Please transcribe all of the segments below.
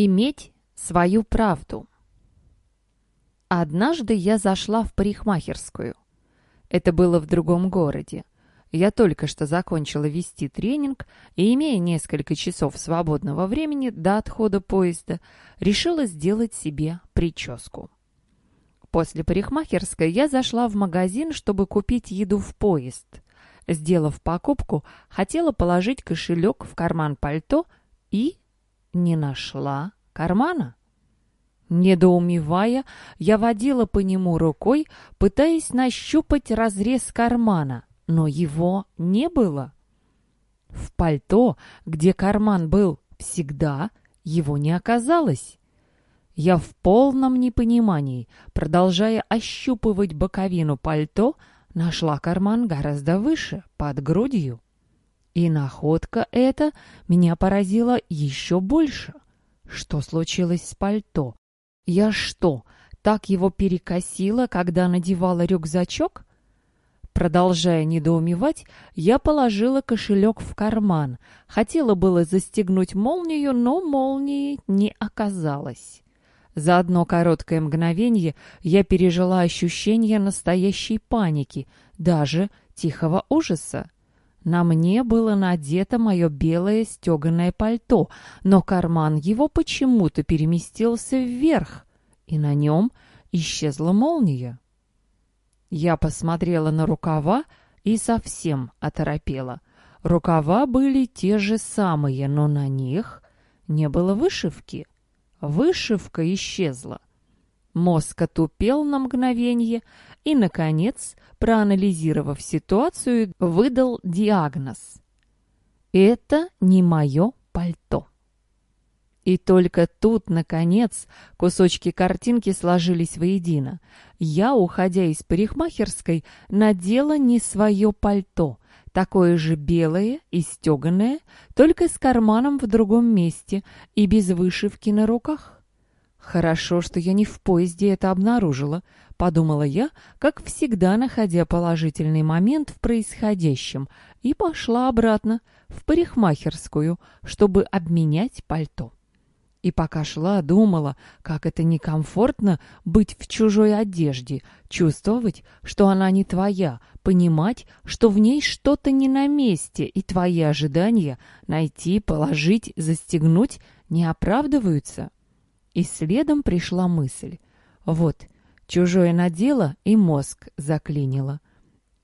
Иметь свою правду. Однажды я зашла в парикмахерскую. Это было в другом городе. Я только что закончила вести тренинг и, имея несколько часов свободного времени до отхода поезда, решила сделать себе прическу. После парикмахерской я зашла в магазин, чтобы купить еду в поезд. Сделав покупку, хотела положить кошелек в карман пальто и не нашла кармана. Недоумевая, я водила по нему рукой, пытаясь нащупать разрез кармана, но его не было. В пальто, где карман был всегда, его не оказалось. Я в полном непонимании, продолжая ощупывать боковину пальто, нашла карман гораздо выше, под грудью. И находка эта меня поразила еще больше. Что случилось с пальто? Я что, так его перекосила, когда надевала рюкзачок? Продолжая недоумевать, я положила кошелек в карман. Хотела было застегнуть молнию, но молнии не оказалось. За одно короткое мгновение я пережила ощущение настоящей паники, даже тихого ужаса. На мне было надето мое белое стеганое пальто, но карман его почему-то переместился вверх, и на нем исчезла молния. Я посмотрела на рукава и совсем оторопела. Рукава были те же самые, но на них не было вышивки. Вышивка исчезла. Мозг отупел на мгновение и, наконец, проанализировав ситуацию, выдал диагноз. «Это не мое пальто». И только тут, наконец, кусочки картинки сложились воедино. Я, уходя из парикмахерской, надела не свое пальто, такое же белое и стеганое, только с карманом в другом месте и без вышивки на руках. «Хорошо, что я не в поезде это обнаружила», — подумала я, как всегда находя положительный момент в происходящем, и пошла обратно, в парикмахерскую, чтобы обменять пальто. И пока шла, думала, как это некомфортно быть в чужой одежде, чувствовать, что она не твоя, понимать, что в ней что-то не на месте, и твои ожидания найти, положить, застегнуть не оправдываются. И следом пришла мысль. Вот, чужое надело и мозг заклинило.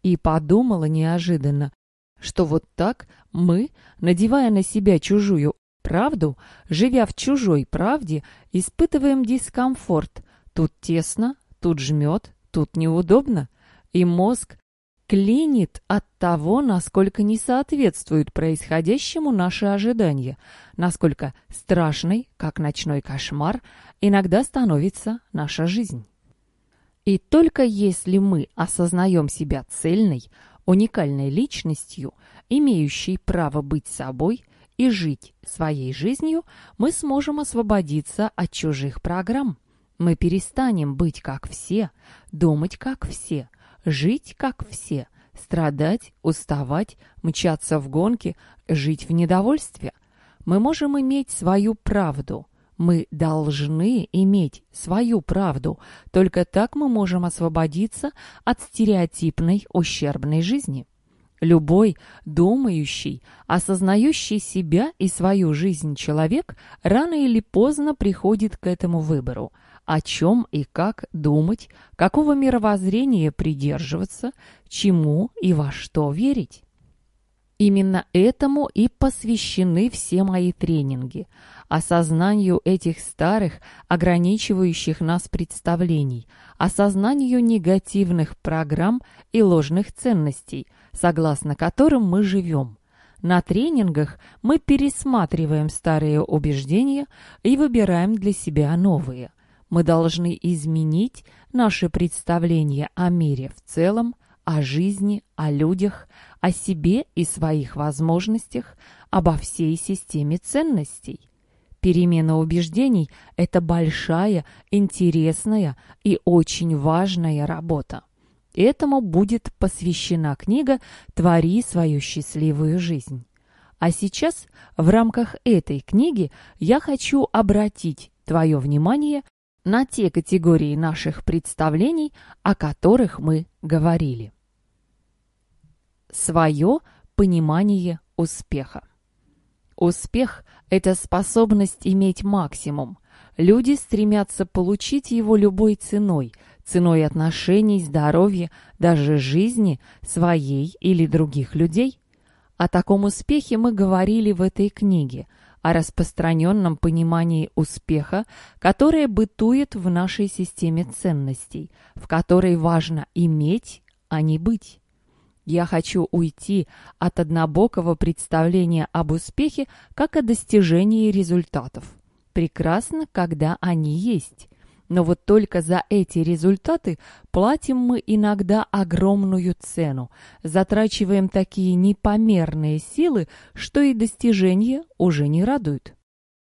И подумала неожиданно, что вот так мы, надевая на себя чужую правду, живя в чужой правде, испытываем дискомфорт. Тут тесно, тут жмет, тут неудобно. И мозг клинит от того, насколько не соответствуют происходящему наши ожидания, насколько страшной, как ночной кошмар, иногда становится наша жизнь. И только если мы осознаем себя цельной, уникальной личностью, имеющей право быть собой и жить своей жизнью, мы сможем освободиться от чужих программ. Мы перестанем быть как все, думать как все – жить как все, страдать, уставать, мчаться в гонке, жить в недовольстве. Мы можем иметь свою правду. Мы должны иметь свою правду. Только так мы можем освободиться от стереотипной ущербной жизни. Любой думающий, осознающий себя и свою жизнь человек рано или поздно приходит к этому выбору – о чем и как думать, какого мировоззрения придерживаться, чему и во что верить. Именно этому и посвящены все мои тренинги – осознанию этих старых, ограничивающих нас представлений, осознанию негативных программ и ложных ценностей, согласно которым мы живем. На тренингах мы пересматриваем старые убеждения и выбираем для себя новые – мы должны изменить наше представление о мире в целом, о жизни, о людях, о себе и своих возможностях, обо всей системе ценностей. Перемена убеждений – это большая, интересная и очень важная работа. Этому будет посвящена книга «Твори свою счастливую жизнь». А сейчас в рамках этой книги я хочу обратить твое внимание на те категории наших представлений, о которых мы говорили. Свое понимание успеха. Успех – это способность иметь максимум. Люди стремятся получить его любой ценой, ценой отношений, здоровья, даже жизни своей или других людей. О таком успехе мы говорили в этой книге, о распространенном понимании успеха, которое бытует в нашей системе ценностей, в которой важно иметь, а не быть. Я хочу уйти от однобокого представления об успехе как о достижении результатов. Прекрасно, когда они есть. Но вот только за эти результаты платим мы иногда огромную цену, затрачиваем такие непомерные силы, что и достижения уже не радуют.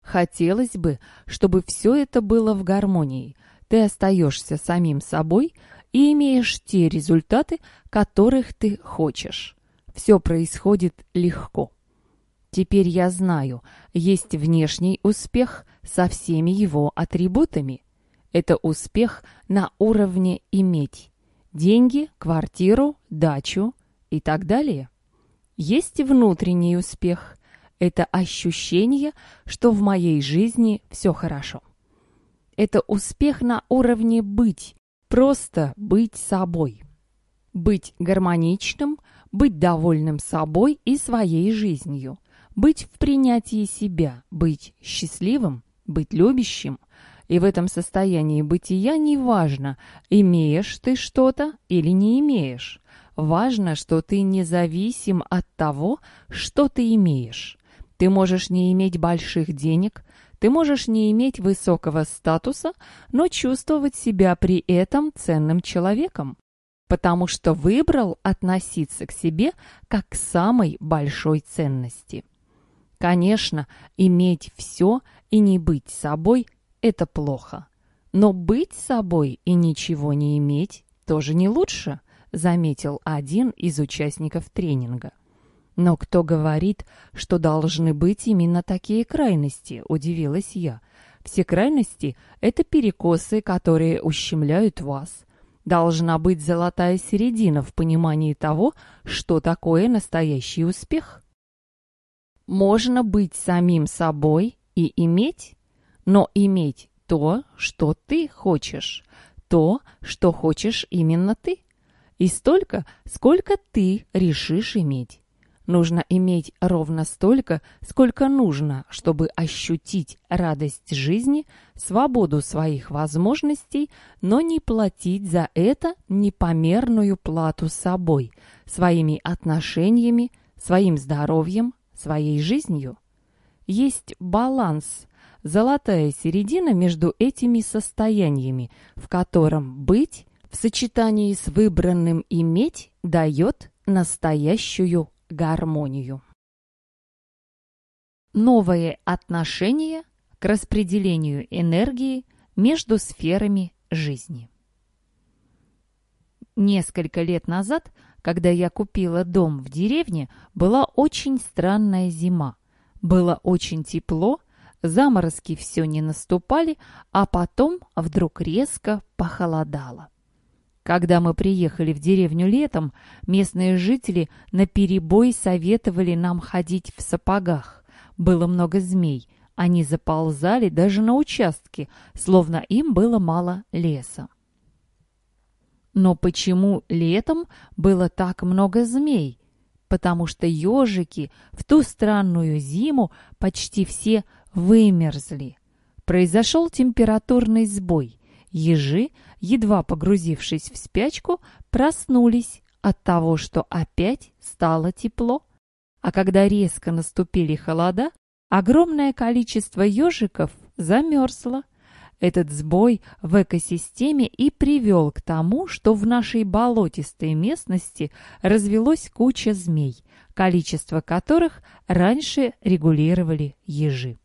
Хотелось бы, чтобы все это было в гармонии. Ты остаешься самим собой и имеешь те результаты, которых ты хочешь. Все происходит легко. Теперь я знаю, есть внешний успех со всеми его атрибутами. Это успех на уровне иметь. Деньги, квартиру, дачу и так далее. Есть внутренний успех. Это ощущение, что в моей жизни все хорошо. Это успех на уровне быть, просто быть собой. Быть гармоничным, быть довольным собой и своей жизнью. Быть в принятии себя, быть счастливым, быть любящим, и в этом состоянии бытия неважно, имеешь ты что-то или не имеешь. Важно, что ты независим от того, что ты имеешь. Ты можешь не иметь больших денег, ты можешь не иметь высокого статуса, но чувствовать себя при этом ценным человеком, потому что выбрал относиться к себе как к самой большой ценности. Конечно, иметь все и не быть собой это плохо. Но быть собой и ничего не иметь тоже не лучше, заметил один из участников тренинга. Но кто говорит, что должны быть именно такие крайности, удивилась я. Все крайности – это перекосы, которые ущемляют вас. Должна быть золотая середина в понимании того, что такое настоящий успех. Можно быть самим собой и иметь но иметь то, что ты хочешь, то, что хочешь именно ты, и столько, сколько ты решишь иметь. Нужно иметь ровно столько, сколько нужно, чтобы ощутить радость жизни, свободу своих возможностей, но не платить за это непомерную плату собой, своими отношениями, своим здоровьем, своей жизнью. Есть баланс золотая середина между этими состояниями, в котором быть в сочетании с выбранным иметь дает настоящую гармонию. Новое отношение к распределению энергии между сферами жизни. Несколько лет назад, когда я купила дом в деревне, была очень странная зима. Было очень тепло, заморозки все не наступали, а потом вдруг резко похолодало. Когда мы приехали в деревню летом, местные жители наперебой советовали нам ходить в сапогах. Было много змей, они заползали даже на участки, словно им было мало леса. Но почему летом было так много змей? Потому что ежики в ту странную зиму почти все вымерзли. Произошел температурный сбой. Ежи, едва погрузившись в спячку, проснулись от того, что опять стало тепло. А когда резко наступили холода, огромное количество ежиков замерзло. Этот сбой в экосистеме и привел к тому, что в нашей болотистой местности развелось куча змей, количество которых раньше регулировали ежи.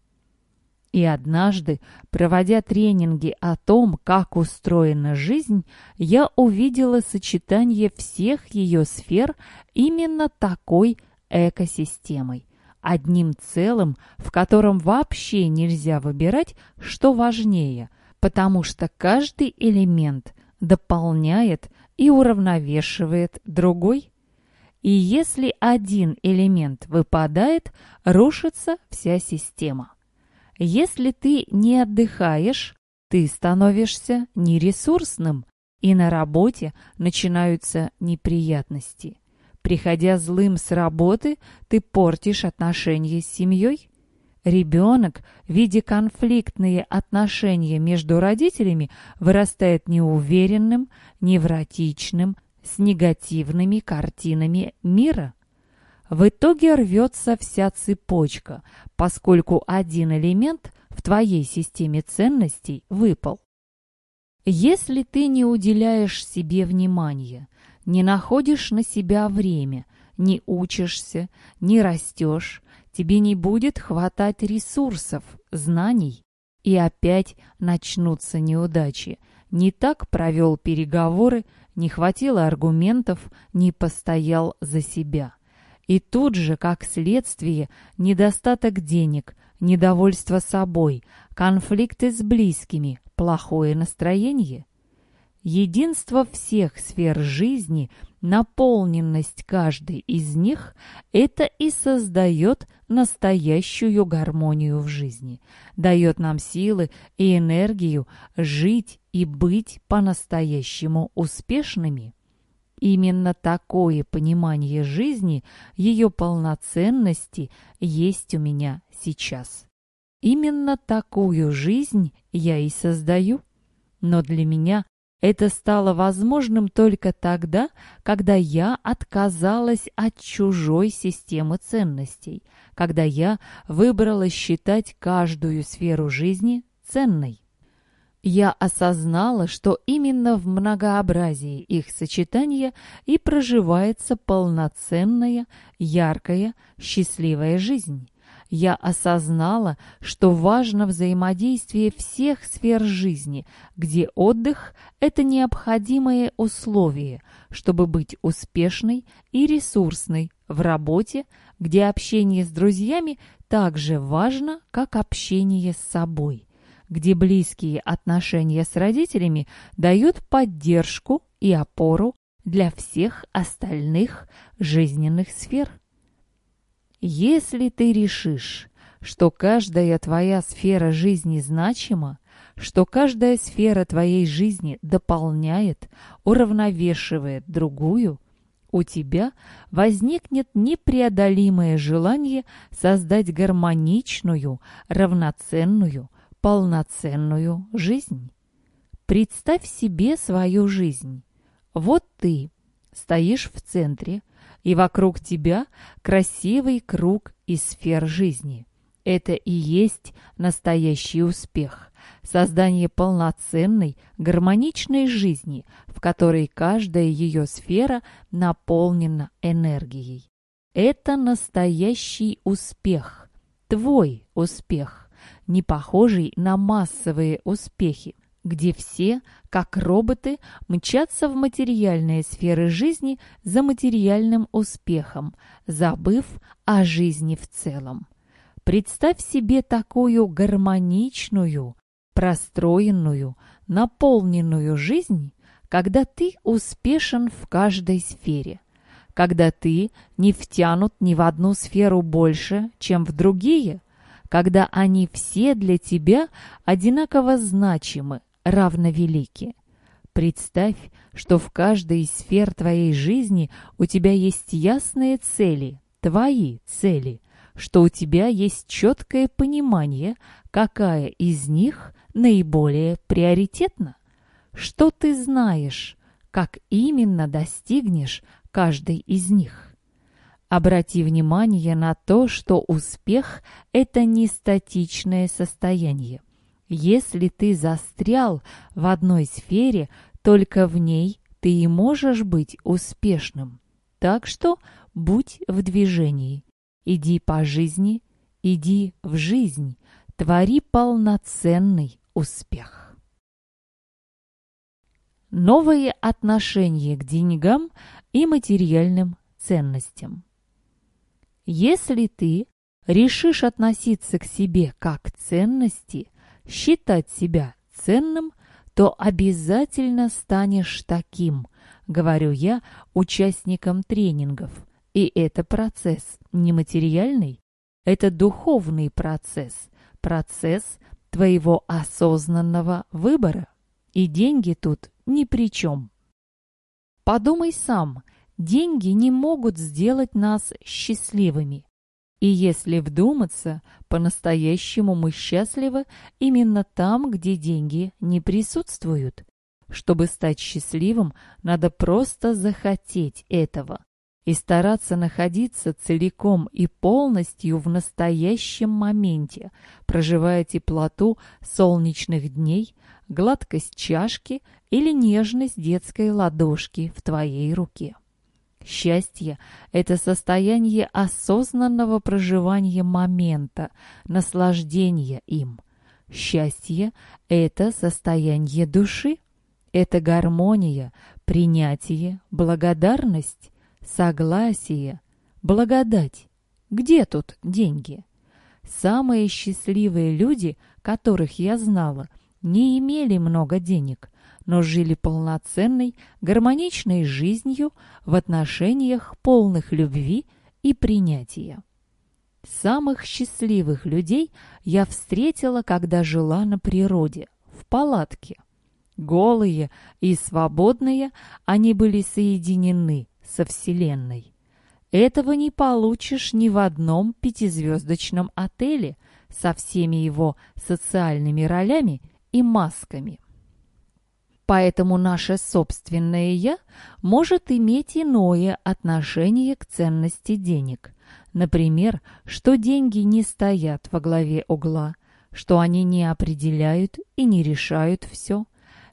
И однажды, проводя тренинги о том, как устроена жизнь, я увидела сочетание всех ее сфер именно такой экосистемой. одним целым, в котором вообще нельзя выбирать, что важнее, потому что каждый элемент дополняет и уравновешивает другой. И если один элемент выпадает, рушится вся система. Если ты не отдыхаешь, ты становишься нересурсным, и на работе начинаются неприятности. Приходя злым с работы, ты портишь отношения с семьей. Ребенок, видя конфликтные отношения между родителями, вырастает неуверенным, невротичным, с негативными картинами мира. В итоге рвется вся цепочка, поскольку один элемент в твоей системе ценностей выпал. Если ты не уделяешь себе внимания, не находишь на себя время, не учишься, не растешь, тебе не будет хватать ресурсов, знаний, и опять начнутся неудачи. Не так провел переговоры, не хватило аргументов, не постоял за себя. И тут же, как следствие, недостаток денег, недовольство собой, конфликты с близкими, плохое настроение. Единство всех сфер жизни, наполненность каждой из них – это и создает настоящую гармонию в жизни, дает нам силы и энергию жить и быть по-настоящему успешными. Именно такое понимание жизни, ее полноценности есть у меня сейчас. Именно такую жизнь я и создаю. Но для меня это стало возможным только тогда, когда я отказалась от чужой системы ценностей, когда я выбрала считать каждую сферу жизни ценной. Я осознала, что именно в многообразии их сочетания и проживается полноценная, яркая, счастливая жизнь. Я осознала, что важно взаимодействие всех сфер жизни, где отдых – это необходимое условие, чтобы быть успешной и ресурсной в работе, где общение с друзьями так же важно, как общение с собой, где близкие отношения с родителями дают поддержку и опору для всех остальных жизненных сфер. Если ты решишь, что каждая твоя сфера жизни значима, что каждая сфера твоей жизни дополняет, уравновешивает другую, у тебя возникнет непреодолимое желание создать гармоничную, равноценную, полноценную жизнь. Представь себе свою жизнь. Вот ты стоишь в центре, и вокруг тебя красивый круг из сфер жизни. Это и есть настоящий успех. Создание полноценной, гармоничной жизни, в которой каждая ее сфера наполнена энергией. Это настоящий успех. Твой успех, не похожий на массовые успехи, где все, как роботы, мчатся в материальные сферы жизни за материальным успехом, забыв о жизни в целом. Представь себе такую гармоничную, простроенную, наполненную жизнь, когда ты успешен в каждой сфере, когда ты не втянут ни в одну сферу больше, чем в другие, когда они все для тебя одинаково значимы, равновелики. Представь, что в каждой из сфер твоей жизни у тебя есть ясные цели, твои цели, что у тебя есть четкое понимание, какая из них наиболее приоритетна, что ты знаешь, как именно достигнешь каждой из них. Обрати внимание на то, что успех – это не статичное состояние. Если ты застрял в одной сфере, только в ней ты и можешь быть успешным. Так что будь в движении. Иди по жизни, иди в жизнь, твори полноценный успех. Новые отношения к деньгам и материальным ценностям. Если ты решишь относиться к себе как к ценности, считать себя ценным, то обязательно станешь таким, говорю я участникам тренингов. И это процесс не материальный, это духовный процесс, процесс твоего осознанного выбора. И деньги тут ни при чем. Подумай сам, деньги не могут сделать нас счастливыми. И если вдуматься, по-настоящему мы счастливы именно там, где деньги не присутствуют. Чтобы стать счастливым, надо просто захотеть этого и стараться находиться целиком и полностью в настоящем моменте, проживая теплоту солнечных дней, гладкость чашки или нежность детской ладошки в твоей руке. Счастье – это состояние осознанного проживания момента, наслаждения им. Счастье – это состояние души, это гармония, принятие, благодарность, согласие, благодать. Где тут деньги? Самые счастливые люди, которых я знала, не имели много денег, но жили полноценной, гармоничной жизнью в отношениях полных любви и принятия. Самых счастливых людей я встретила, когда жила на природе, в палатке. Голые и свободные, они были соединены со Вселенной. Этого не получишь ни в одном пятизвездочном отеле со всеми его социальными ролями и масками. Поэтому наше собственное «я» может иметь иное отношение к ценности денег. Например, что деньги не стоят во главе угла, что они не определяют и не решают все.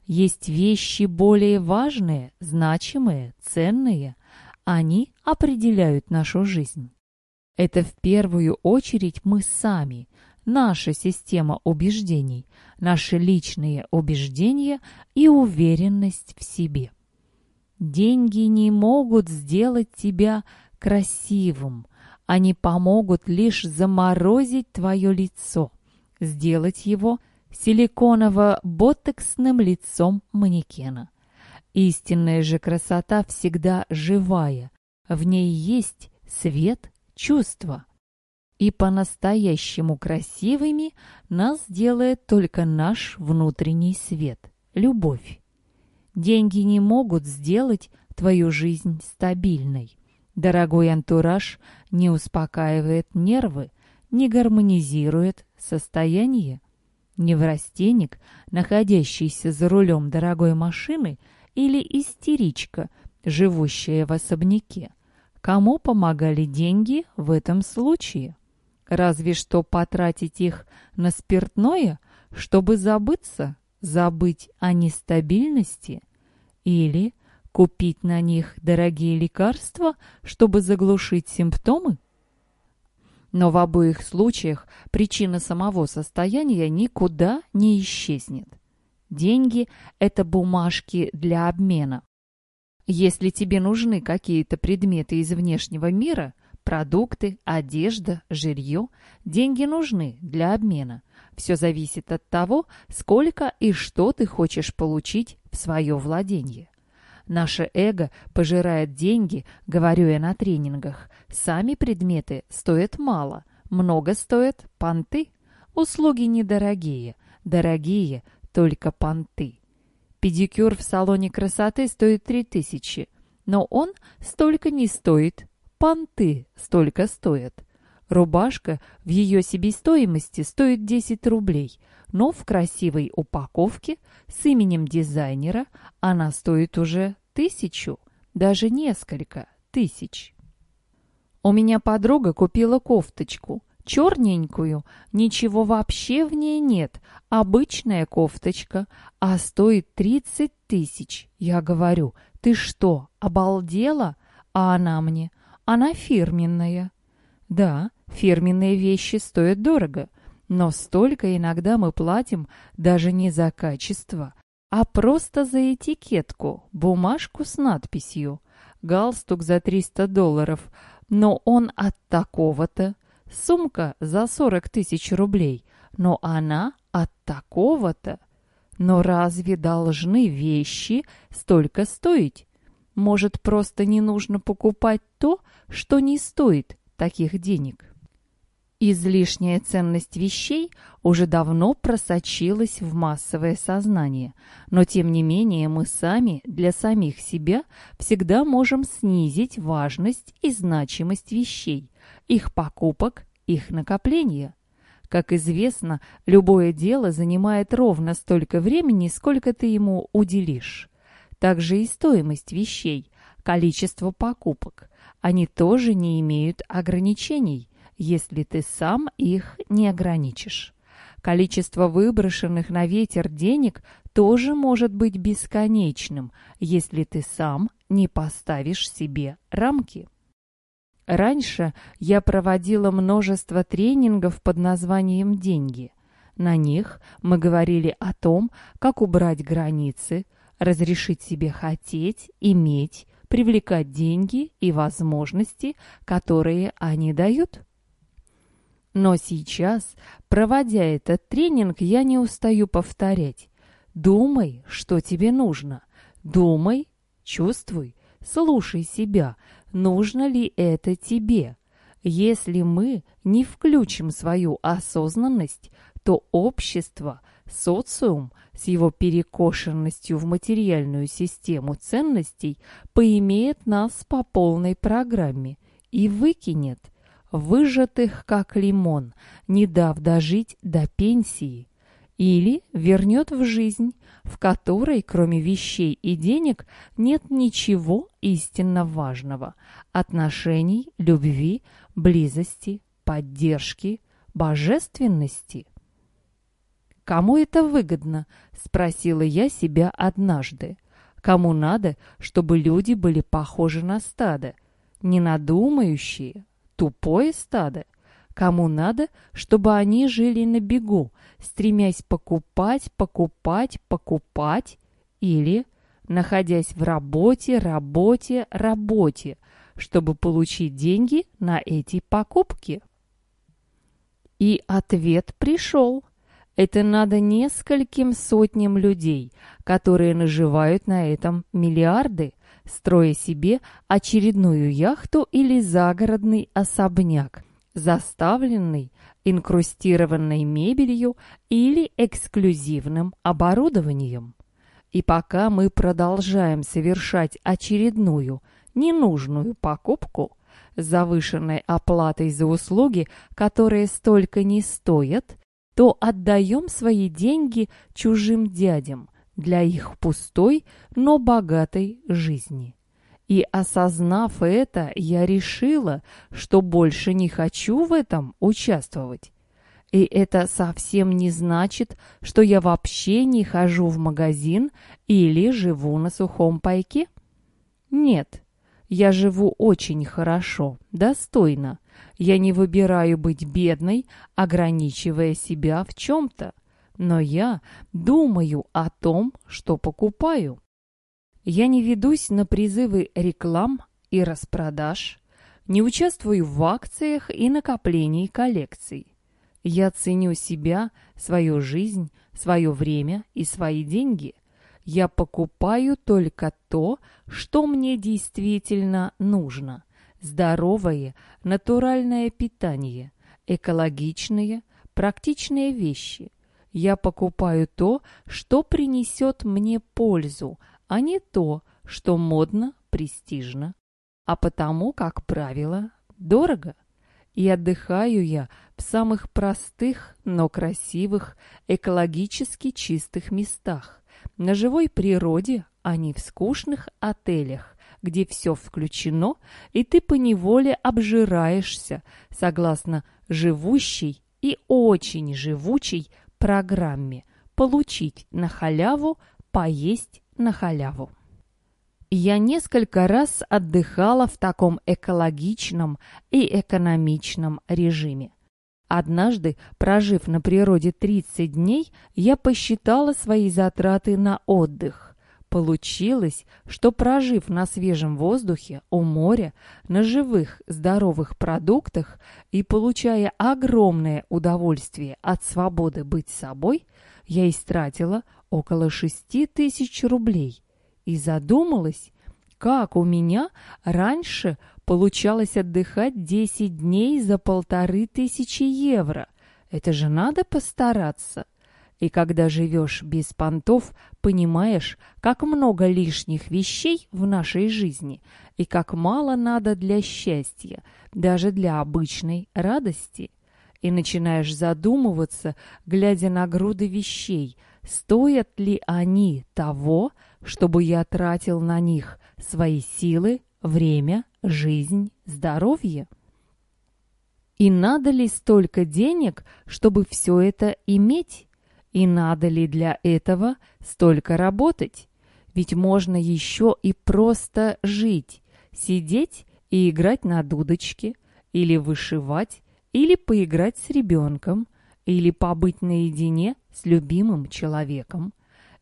Есть вещи более важные, значимые, ценные. Они определяют нашу жизнь. Это в первую очередь мы сами, наша система убеждений, наши личные убеждения и уверенность в себе. Деньги не могут сделать тебя красивым, они помогут лишь заморозить твое лицо, сделать его силиконово-ботексным лицом манекена. Истинная же красота всегда живая, в ней есть свет, чувства и по-настоящему красивыми нас делает только наш внутренний свет – любовь. Деньги не могут сделать твою жизнь стабильной. Дорогой антураж не успокаивает нервы, не гармонизирует состояние. Неврастенник, находящийся за рулем дорогой машины, или истеричка, живущая в особняке. Кому помогали деньги в этом случае? Разве что потратить их на спиртное, чтобы забыться, забыть о нестабильности? Или купить на них дорогие лекарства, чтобы заглушить симптомы? Но в обоих случаях причина самого состояния никуда не исчезнет. Деньги – это бумажки для обмена. Если тебе нужны какие-то предметы из внешнего мира – Продукты, одежда, жилье, деньги нужны для обмена. Все зависит от того, сколько и что ты хочешь получить в свое владение. Наше эго пожирает деньги, говорю я на тренингах. Сами предметы стоят мало, много стоят понты. Услуги недорогие, дорогие только понты. Педикюр в салоне красоты стоит 3000, но он столько не стоит, понты столько стоят. Рубашка в ее себестоимости стоит 10 рублей, но в красивой упаковке с именем дизайнера она стоит уже тысячу, даже несколько тысяч. У меня подруга купила кофточку, черненькую, ничего вообще в ней нет, обычная кофточка, а стоит 30 тысяч. Я говорю, ты что, обалдела? А она мне, она фирменная. Да, фирменные вещи стоят дорого, но столько иногда мы платим даже не за качество, а просто за этикетку, бумажку с надписью. Галстук за 300 долларов, но он от такого-то. сумка за 40 тысяч рублей, но она от такого-то. Но разве должны вещи столько стоить? Может, просто не нужно покупать то, что не стоит таких денег? Излишняя ценность вещей уже давно просочилась в массовое сознание, но тем не менее мы сами для самих себя всегда можем снизить важность и значимость вещей, их покупок, их накопления. Как известно, любое дело занимает ровно столько времени, сколько ты ему уделишь. Также и стоимость вещей, количество покупок. Они тоже не имеют ограничений если ты сам их не ограничишь. Количество выброшенных на ветер денег тоже может быть бесконечным, если ты сам не поставишь себе рамки. Раньше я проводила множество тренингов под названием «Деньги». На них мы говорили о том, как убрать границы, разрешить себе хотеть, иметь, привлекать деньги и возможности, которые они дают. Но сейчас, проводя этот тренинг, я не устаю повторять. Думай, что тебе нужно. Думай, чувствуй, слушай себя. Нужно ли это тебе? Если мы не включим свою осознанность, то общество, социум с его перекошенностью в материальную систему ценностей поимеет нас по полной программе и выкинет – выжатых как лимон, не дав дожить до пенсии, или вернет в жизнь, в которой, кроме вещей и денег, нет ничего истинно важного – отношений, любви, близости, поддержки, божественности. «Кому это выгодно?» – спросила я себя однажды. «Кому надо, чтобы люди были похожи на стадо, не надумающие, Тупое стадо. Кому надо, чтобы они жили на бегу, стремясь покупать, покупать, покупать, или находясь в работе, работе, работе, чтобы получить деньги на эти покупки? И ответ пришел. Это надо нескольким сотням людей, которые наживают на этом миллиарды строя себе очередную яхту или загородный особняк, заставленный инкрустированной мебелью или эксклюзивным оборудованием. И пока мы продолжаем совершать очередную ненужную покупку завышенной оплатой за услуги, которые столько не стоят, то отдаем свои деньги чужим дядям – для их пустой, но богатой жизни. И осознав это, я решила, что больше не хочу в этом участвовать. И это совсем не значит, что я вообще не хожу в магазин или живу на сухом пайке. Нет, я живу очень хорошо, достойно. Я не выбираю быть бедной, ограничивая себя в чем-то но я думаю о том, что покупаю. Я не ведусь на призывы реклам и распродаж, не участвую в акциях и накоплении коллекций. Я ценю себя, свою жизнь, свое время и свои деньги. Я покупаю только то, что мне действительно нужно. Здоровое, натуральное питание, экологичные, практичные вещи – я покупаю то, что принесет мне пользу, а не то, что модно, престижно, а потому, как правило, дорого. И отдыхаю я в самых простых, но красивых, экологически чистых местах, на живой природе, а не в скучных отелях, где все включено, и ты поневоле обжираешься, согласно живущей и очень живучей программе «Получить на халяву, поесть на халяву». Я несколько раз отдыхала в таком экологичном и экономичном режиме. Однажды, прожив на природе 30 дней, я посчитала свои затраты на отдых. Получилось, что прожив на свежем воздухе, у моря, на живых здоровых продуктах и получая огромное удовольствие от свободы быть собой, я истратила около шести тысяч рублей и задумалась, как у меня раньше получалось отдыхать 10 дней за полторы тысячи евро. Это же надо постараться. И когда живешь без понтов, понимаешь, как много лишних вещей в нашей жизни и как мало надо для счастья, даже для обычной радости. И начинаешь задумываться, глядя на груды вещей, стоят ли они того, чтобы я тратил на них свои силы, время, жизнь, здоровье. И надо ли столько денег, чтобы все это иметь? И надо ли для этого столько работать? Ведь можно еще и просто жить, сидеть и играть на дудочке, или вышивать, или поиграть с ребенком, или побыть наедине с любимым человеком.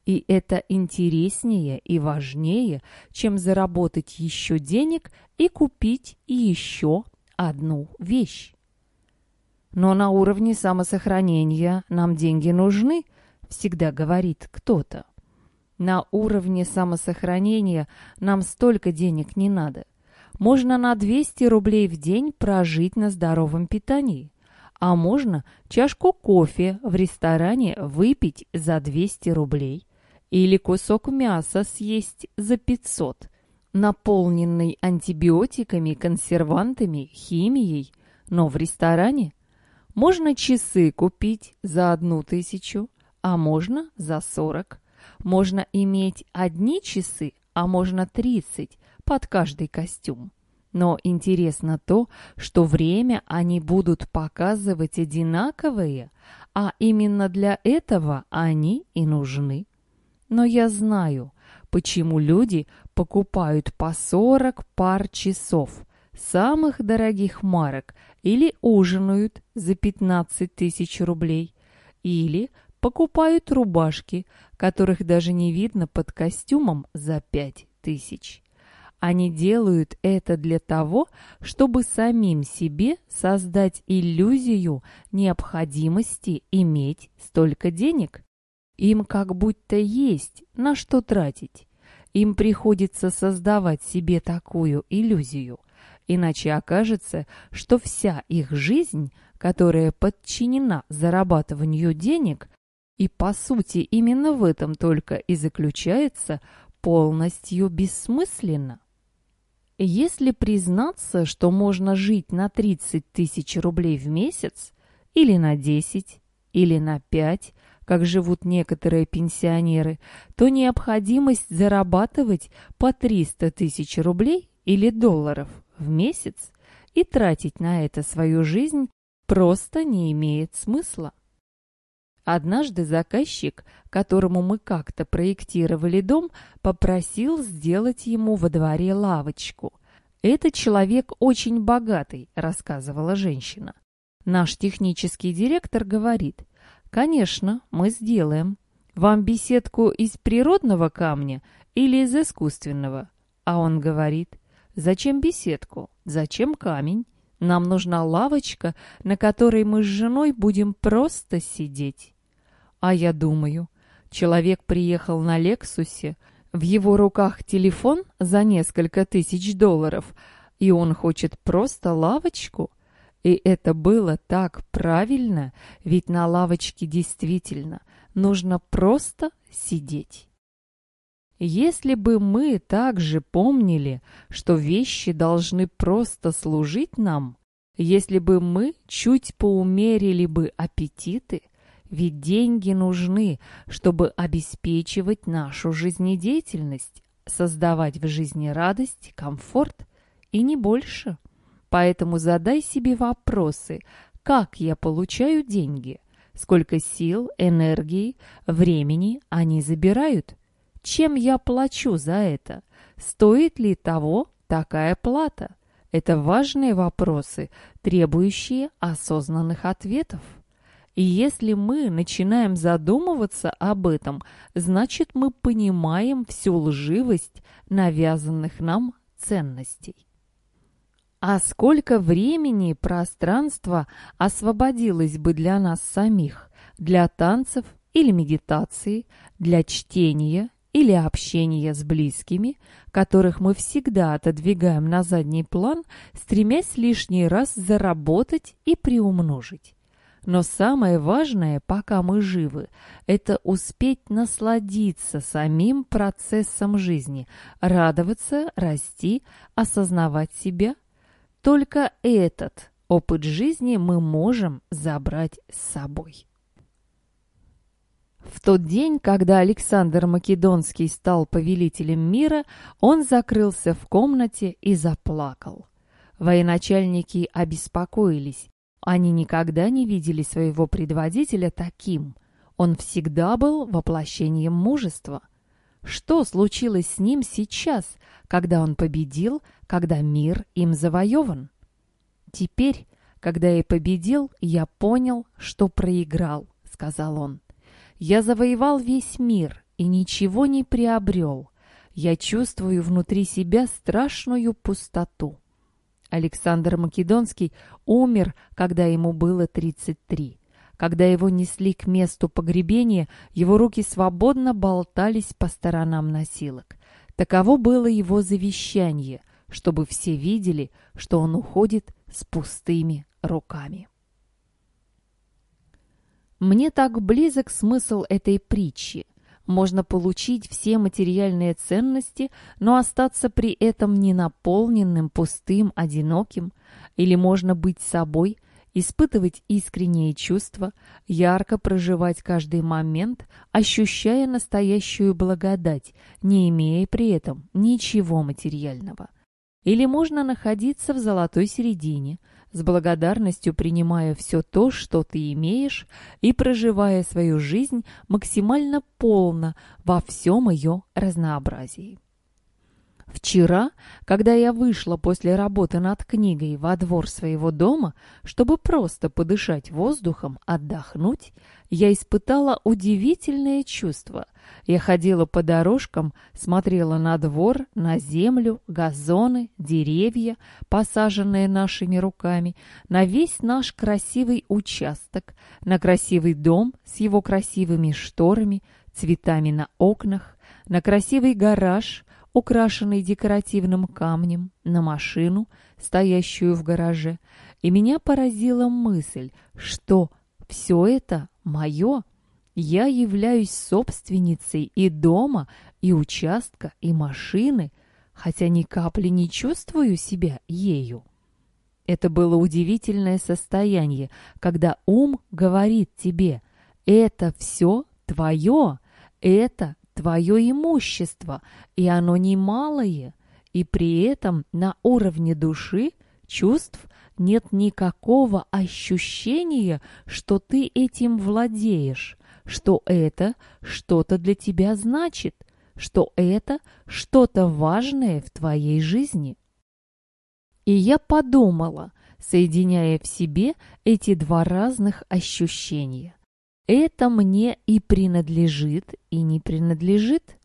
И это интереснее и важнее, чем заработать еще денег и купить еще одну вещь. Но на уровне самосохранения нам деньги нужны, всегда говорит кто-то. На уровне самосохранения нам столько денег не надо. Можно на 200 рублей в день прожить на здоровом питании. А можно чашку кофе в ресторане выпить за 200 рублей. Или кусок мяса съесть за 500, наполненный антибиотиками, консервантами, химией, но в ресторане можно часы купить за одну тысячу, а можно за сорок. Можно иметь одни часы, а можно тридцать под каждый костюм. Но интересно то, что время они будут показывать одинаковые, а именно для этого они и нужны. Но я знаю, почему люди покупают по 40 пар часов, самых дорогих марок или ужинают за 15 тысяч рублей, или покупают рубашки, которых даже не видно под костюмом за 5 тысяч. Они делают это для того, чтобы самим себе создать иллюзию необходимости иметь столько денег. Им как будто есть на что тратить. Им приходится создавать себе такую иллюзию, Иначе окажется, что вся их жизнь, которая подчинена зарабатыванию денег, и по сути именно в этом только и заключается, полностью бессмысленна. Если признаться, что можно жить на 30 тысяч рублей в месяц, или на 10, или на 5, как живут некоторые пенсионеры, то необходимость зарабатывать по 300 тысяч рублей или долларов в месяц и тратить на это свою жизнь просто не имеет смысла. Однажды заказчик, которому мы как-то проектировали дом, попросил сделать ему во дворе лавочку. «Этот человек очень богатый», — рассказывала женщина. Наш технический директор говорит, «Конечно, мы сделаем. Вам беседку из природного камня или из искусственного?» А он говорит, Зачем беседку? Зачем камень? Нам нужна лавочка, на которой мы с женой будем просто сидеть. А я думаю, человек приехал на Лексусе, в его руках телефон за несколько тысяч долларов, и он хочет просто лавочку. И это было так правильно, ведь на лавочке действительно нужно просто сидеть. Если бы мы также помнили, что вещи должны просто служить нам, если бы мы чуть поумерили бы аппетиты, ведь деньги нужны, чтобы обеспечивать нашу жизнедеятельность, создавать в жизни радость, комфорт и не больше. Поэтому задай себе вопросы, как я получаю деньги, сколько сил, энергии, времени они забирают – чем я плачу за это? Стоит ли того такая плата? Это важные вопросы, требующие осознанных ответов. И если мы начинаем задумываться об этом, значит мы понимаем всю лживость навязанных нам ценностей. А сколько времени и пространства освободилось бы для нас самих, для танцев или медитации, для чтения или общения с близкими, которых мы всегда отодвигаем на задний план, стремясь лишний раз заработать и приумножить. Но самое важное, пока мы живы, это успеть насладиться самим процессом жизни, радоваться, расти, осознавать себя. Только этот опыт жизни мы можем забрать с собой. В тот день, когда Александр Македонский стал повелителем мира, он закрылся в комнате и заплакал. Военачальники обеспокоились, они никогда не видели своего предводителя таким. Он всегда был воплощением мужества. Что случилось с ним сейчас, когда он победил, когда мир им завоеван? Теперь, когда я победил, я понял, что проиграл, сказал он. Я завоевал весь мир и ничего не приобрел. Я чувствую внутри себя страшную пустоту. Александр Македонский умер, когда ему было 33. Когда его несли к месту погребения, его руки свободно болтались по сторонам носилок. Таково было его завещание, чтобы все видели, что он уходит с пустыми руками. Мне так близок смысл этой притчи – можно получить все материальные ценности, но остаться при этом ненаполненным, пустым, одиноким. Или можно быть собой, испытывать искренние чувства, ярко проживать каждый момент, ощущая настоящую благодать, не имея при этом ничего материального. Или можно находиться в золотой середине – с благодарностью принимая все то, что ты имеешь, и проживая свою жизнь максимально полно во всем ее разнообразии. Вчера, когда я вышла после работы над книгой во двор своего дома, чтобы просто подышать воздухом, отдохнуть, я испытала удивительное чувство. Я ходила по дорожкам, смотрела на двор, на землю, газоны, деревья, посаженные нашими руками, на весь наш красивый участок, на красивый дом с его красивыми шторами, цветами на окнах, на красивый гараж, украшенный декоративным камнем, на машину, стоящую в гараже, и меня поразила мысль, что все это мое. Я являюсь собственницей и дома, и участка, и машины, хотя ни капли не чувствую себя ею. Это было удивительное состояние, когда ум говорит тебе «это все твое, это твое имущество, и оно немалое, и при этом на уровне души, чувств нет никакого ощущения, что ты этим владеешь, что это что-то для тебя значит, что это что-то важное в твоей жизни. И я подумала, соединяя в себе эти два разных ощущения. Это мне и принадлежит, и не принадлежит.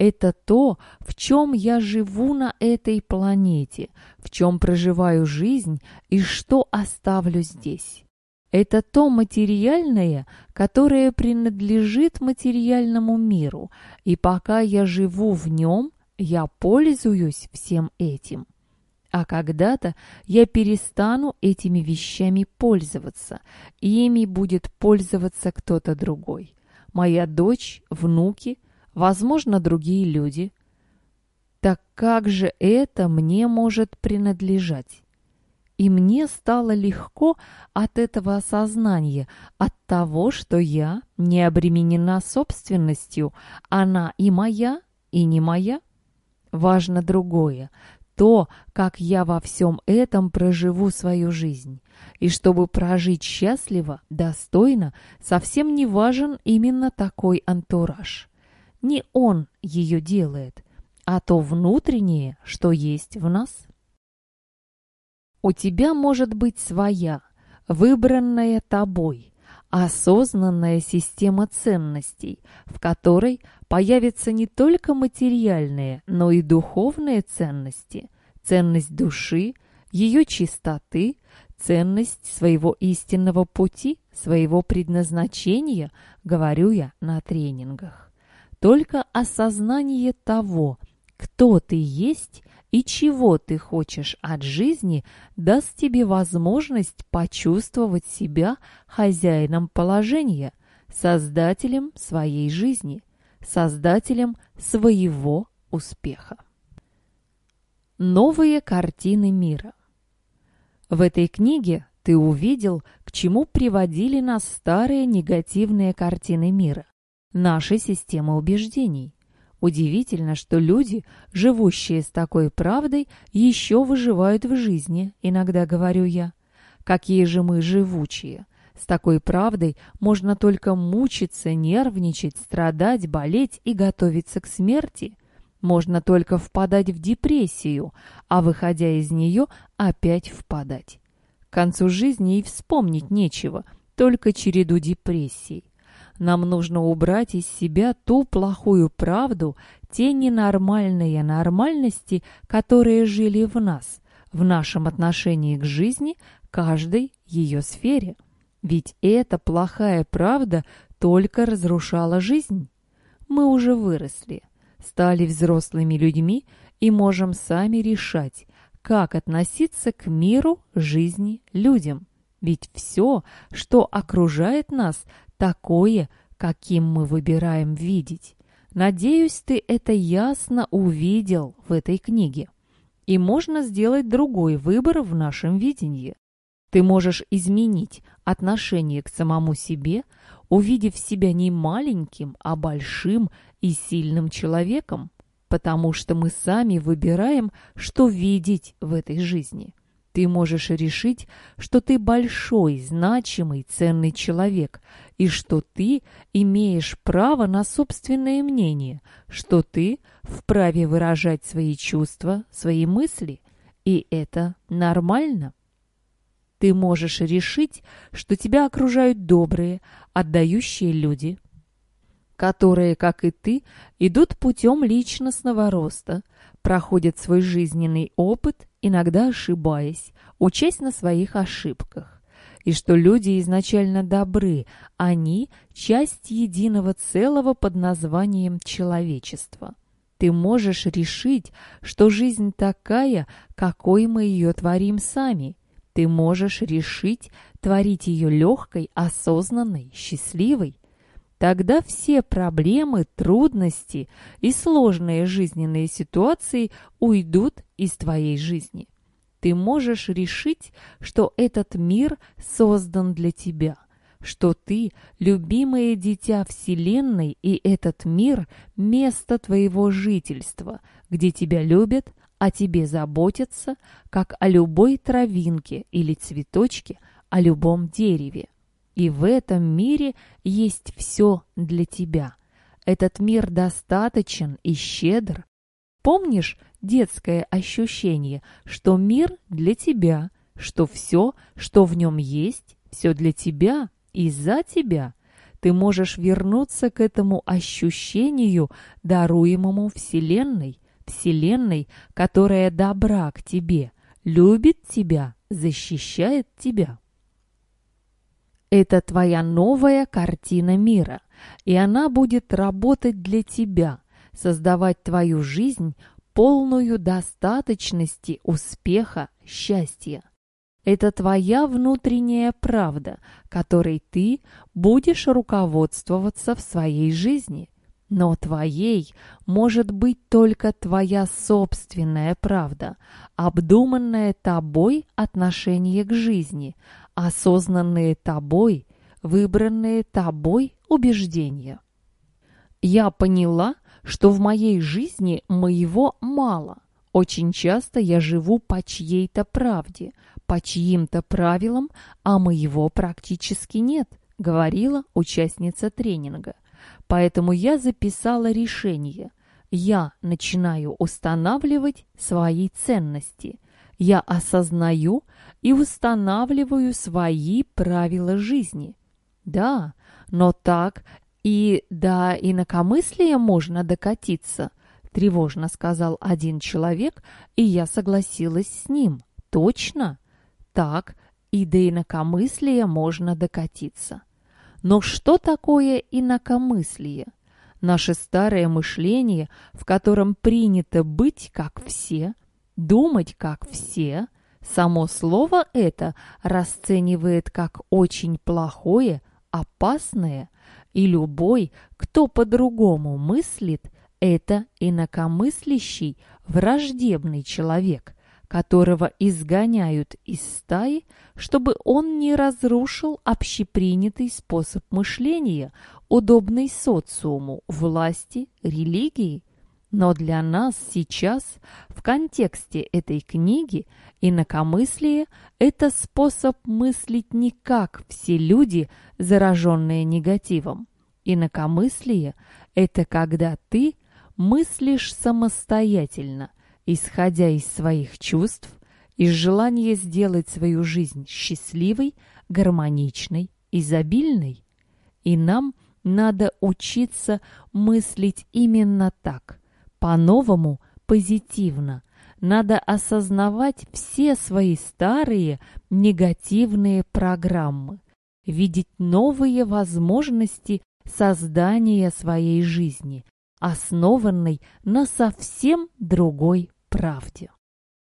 Это то, в чем я живу на этой планете, в чем проживаю жизнь и что оставлю здесь. Это то материальное, которое принадлежит материальному миру, и пока я живу в нем, я пользуюсь всем этим. А когда-то я перестану этими вещами пользоваться, и ими будет пользоваться кто-то другой. Моя дочь, внуки, возможно, другие люди. Так как же это мне может принадлежать? И мне стало легко от этого осознания, от того, что я не обременена собственностью, она и моя, и не моя. Важно другое то, как я во всем этом проживу свою жизнь. И чтобы прожить счастливо, достойно, совсем не важен именно такой антураж. Не он ее делает, а то внутреннее, что есть в нас. У тебя может быть своя, выбранная тобой, осознанная система ценностей, в которой появятся не только материальные, но и духовные ценности, ценность души, ее чистоты, ценность своего истинного пути, своего предназначения, говорю я на тренингах. Только осознание того, кто ты есть и чего ты хочешь от жизни, даст тебе возможность почувствовать себя хозяином положения, создателем своей жизни, создателем своего успеха. Новые картины мира В этой книге ты увидел, к чему приводили нас старые негативные картины мира, нашей системы убеждений – Удивительно, что люди, живущие с такой правдой, еще выживают в жизни, иногда говорю я. Какие же мы живучие! С такой правдой можно только мучиться, нервничать, страдать, болеть и готовиться к смерти. Можно только впадать в депрессию, а выходя из нее, опять впадать. К концу жизни и вспомнить нечего, только череду депрессий. Нам нужно убрать из себя ту плохую правду, те ненормальные нормальности, которые жили в нас, в нашем отношении к жизни, каждой ее сфере. Ведь эта плохая правда только разрушала жизнь. Мы уже выросли, стали взрослыми людьми и можем сами решать, как относиться к миру, жизни, людям. Ведь все, что окружает нас, такое, каким мы выбираем видеть. Надеюсь, ты это ясно увидел в этой книге. И можно сделать другой выбор в нашем видении. Ты можешь изменить отношение к самому себе, увидев себя не маленьким, а большим и сильным человеком, потому что мы сами выбираем, что видеть в этой жизни. Ты можешь решить, что ты большой, значимый, ценный человек, и что ты имеешь право на собственное мнение, что ты вправе выражать свои чувства, свои мысли, и это нормально. Ты можешь решить, что тебя окружают добрые, отдающие люди, которые, как и ты, идут путем личностного роста, проходят свой жизненный опыт иногда ошибаясь, учась на своих ошибках. И что люди изначально добры, они – часть единого целого под названием человечество. Ты можешь решить, что жизнь такая, какой мы ее творим сами. Ты можешь решить творить ее легкой, осознанной, счастливой. Тогда все проблемы, трудности и сложные жизненные ситуации уйдут из твоей жизни. Ты можешь решить, что этот мир создан для тебя, что ты – любимое дитя Вселенной, и этот мир – место твоего жительства, где тебя любят, о тебе заботятся, как о любой травинке или цветочке, о любом дереве. И в этом мире есть все для тебя. Этот мир достаточен и щедр. Помнишь детское ощущение, что мир для тебя, что все, что в нем есть, все для тебя и за тебя? Ты можешь вернуться к этому ощущению, даруемому Вселенной, Вселенной, которая добра к тебе, любит тебя, защищает тебя. Это твоя новая картина мира, и она будет работать для тебя, создавать твою жизнь полную достаточности, успеха, счастья. Это твоя внутренняя правда, которой ты будешь руководствоваться в своей жизни. Но твоей может быть только твоя собственная правда, обдуманное тобой отношение к жизни, осознанные тобой, выбранные тобой убеждения. Я поняла, что в моей жизни моего мало. Очень часто я живу по чьей-то правде, по чьим-то правилам, а моего практически нет, говорила участница тренинга. Поэтому я записала решение. Я начинаю устанавливать свои ценности. Я осознаю и устанавливаю свои правила жизни. Да, но так и до инакомыслия можно докатиться, тревожно сказал один человек, и я согласилась с ним. Точно? Так и до инакомыслия можно докатиться. Но что такое инакомыслие? Наше старое мышление, в котором принято быть как все, думать как все, само слово это расценивает как очень плохое, опасное, и любой, кто по-другому мыслит, это инакомыслящий, враждебный человек, которого изгоняют из стаи, чтобы он не разрушил общепринятый способ мышления, удобный социуму, власти, религии. Но для нас сейчас, в контексте этой книги, инакомыслие – это способ мыслить не как все люди, зараженные негативом. Инакомыслие – это когда ты мыслишь самостоятельно – исходя из своих чувств, из желания сделать свою жизнь счастливой, гармоничной, изобильной. И нам надо учиться мыслить именно так, по-новому, позитивно. Надо осознавать все свои старые негативные программы, видеть новые возможности создания своей жизни, основанной на совсем другой правде.